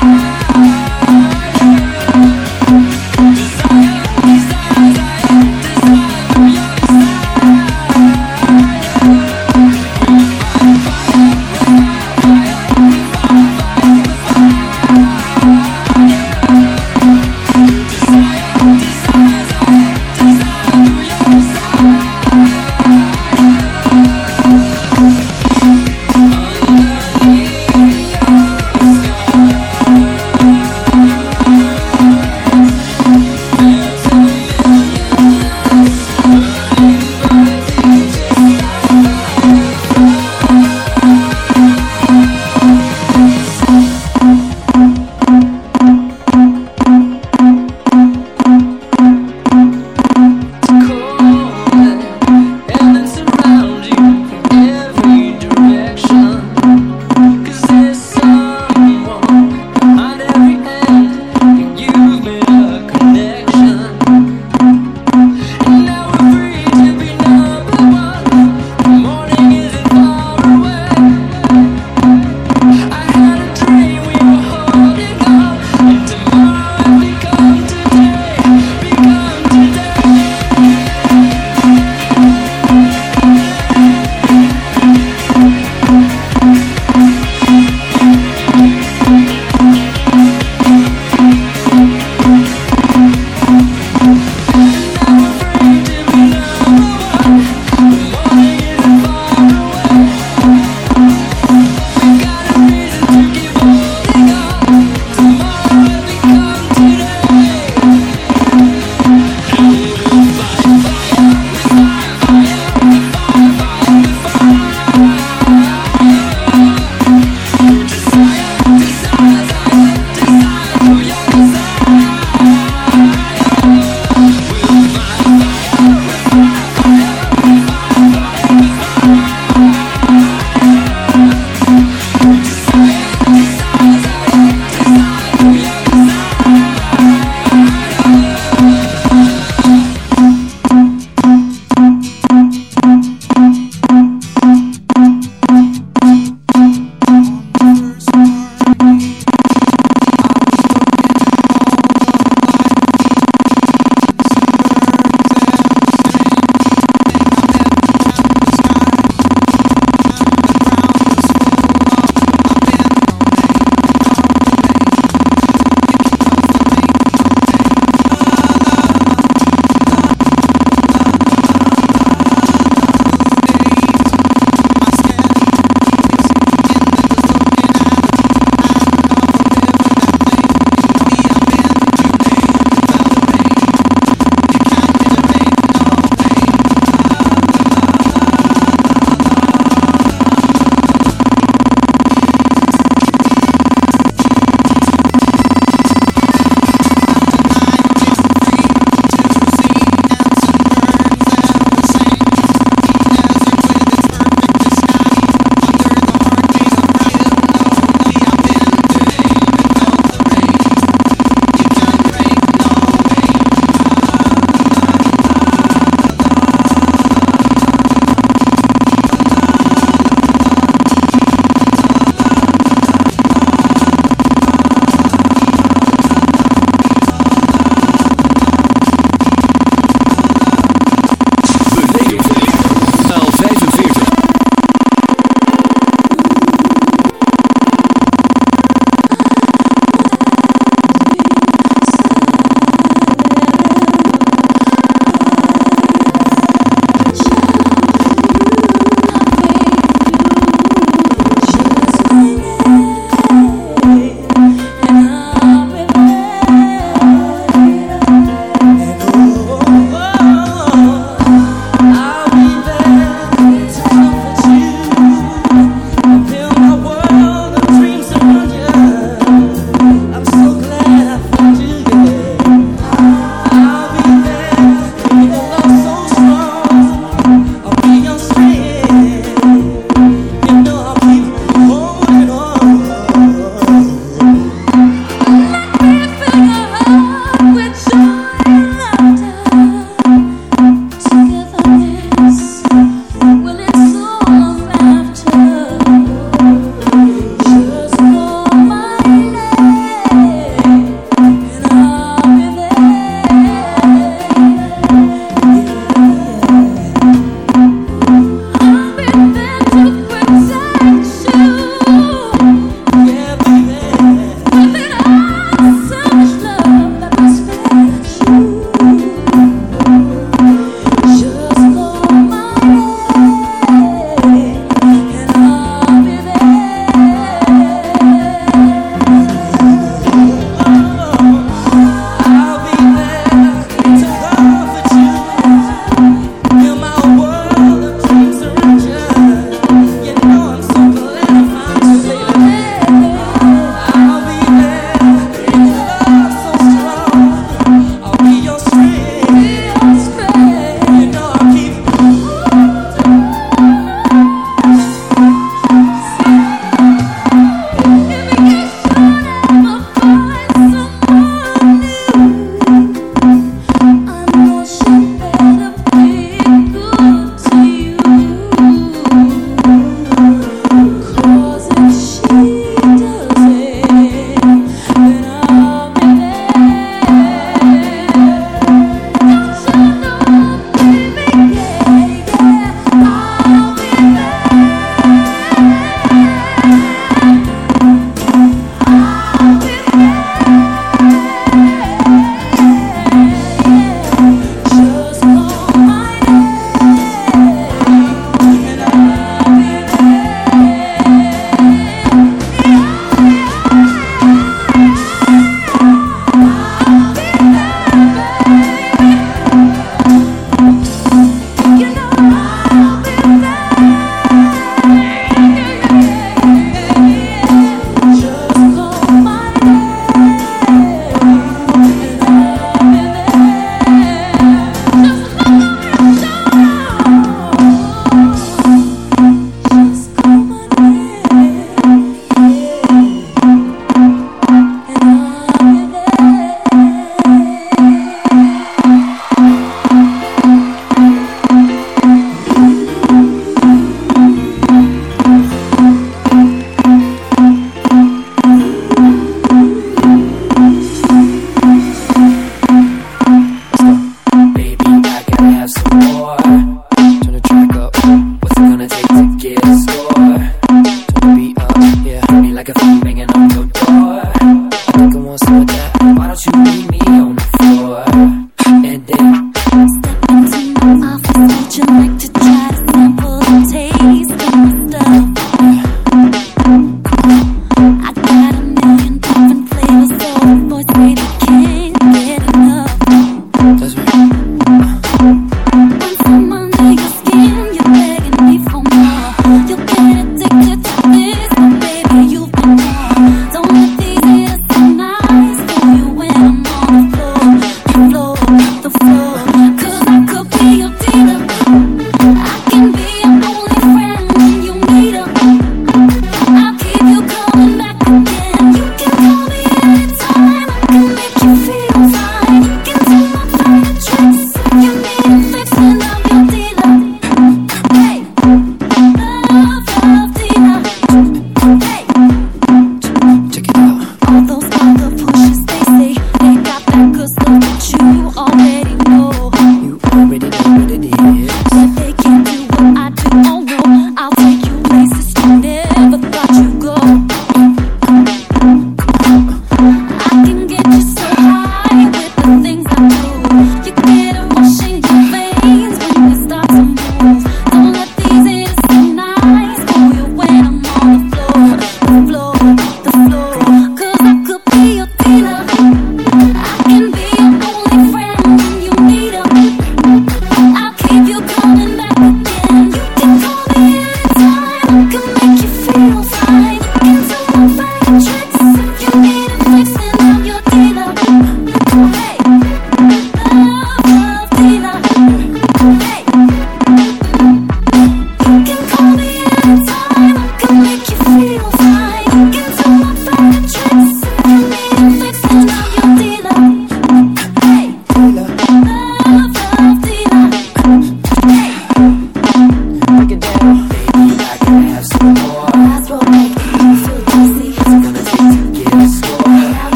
Thank you.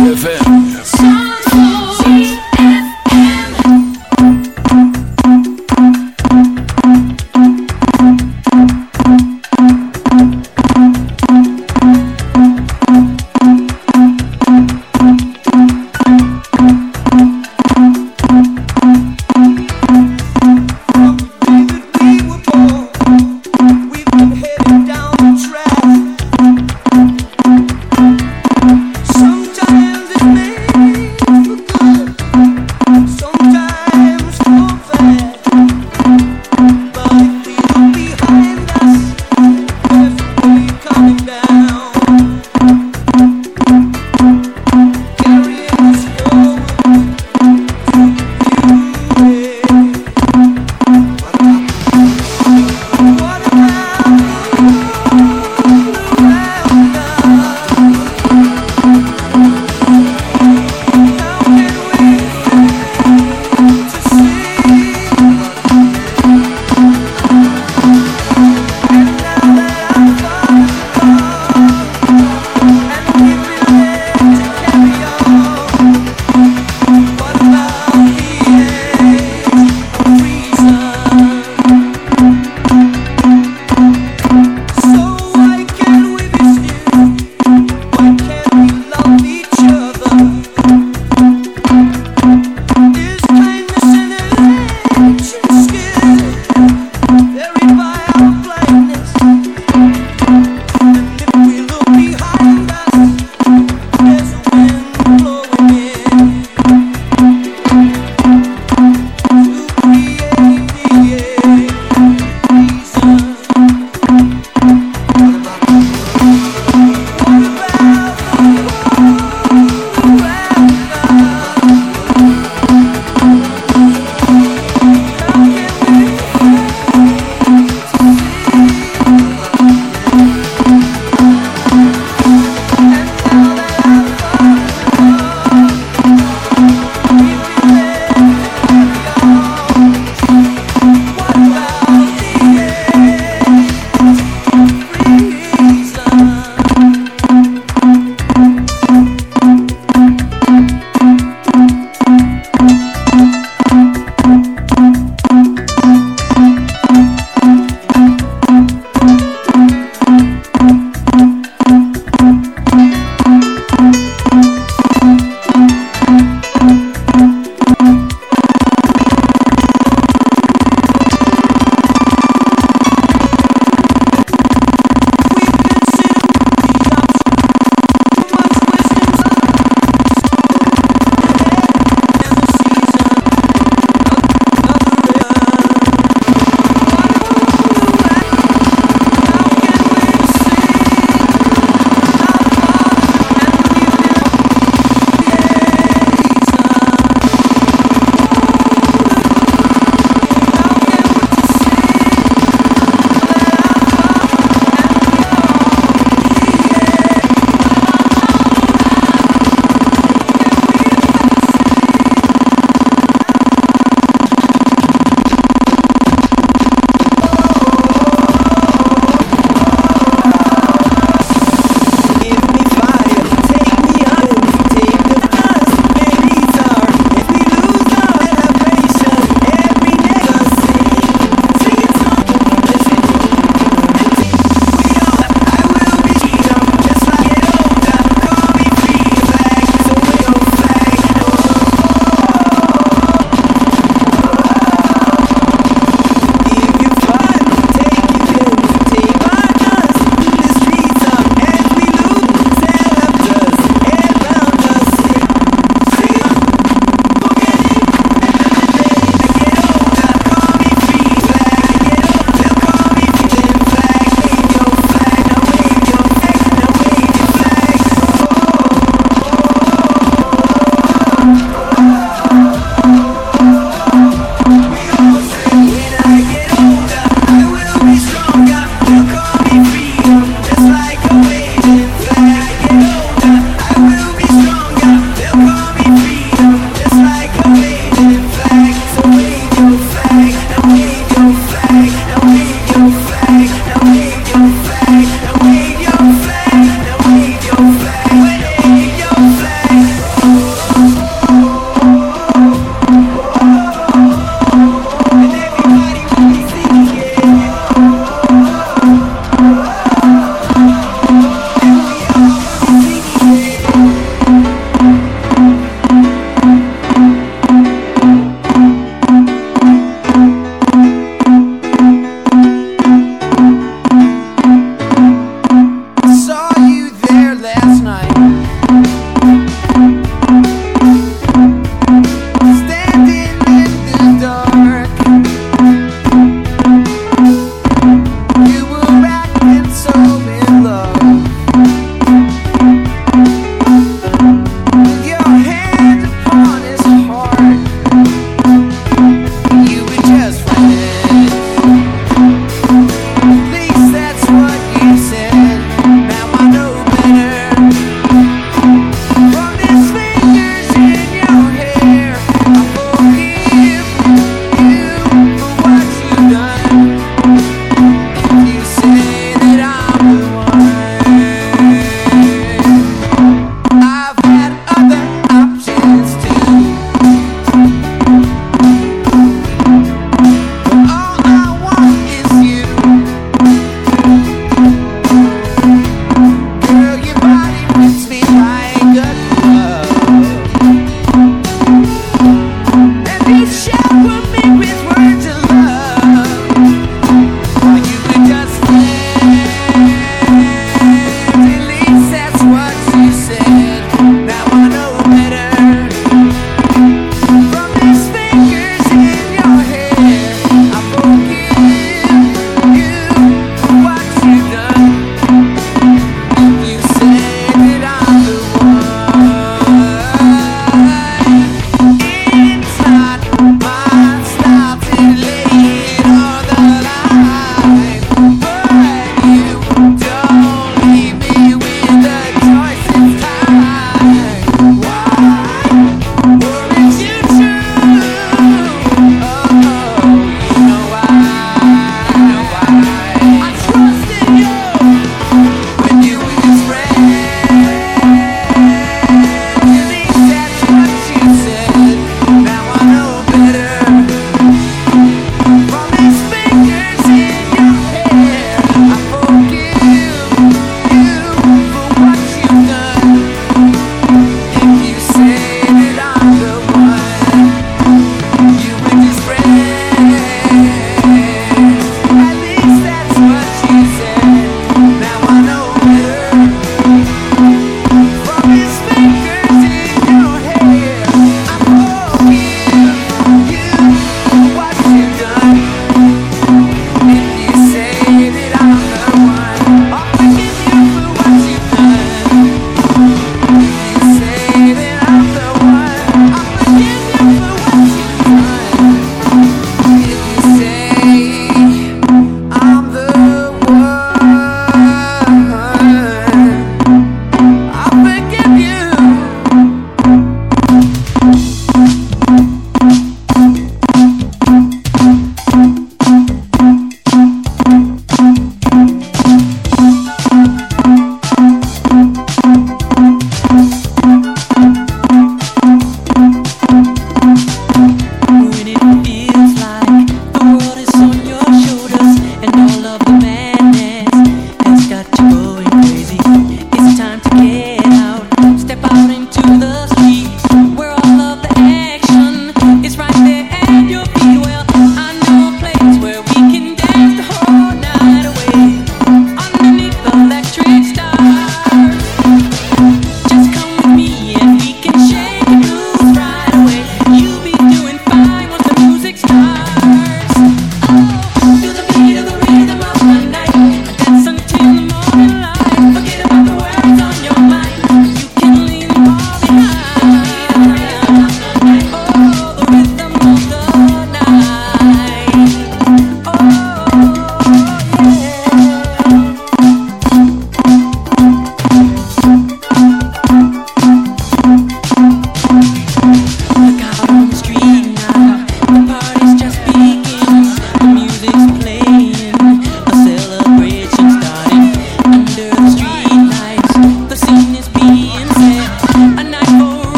ZFM.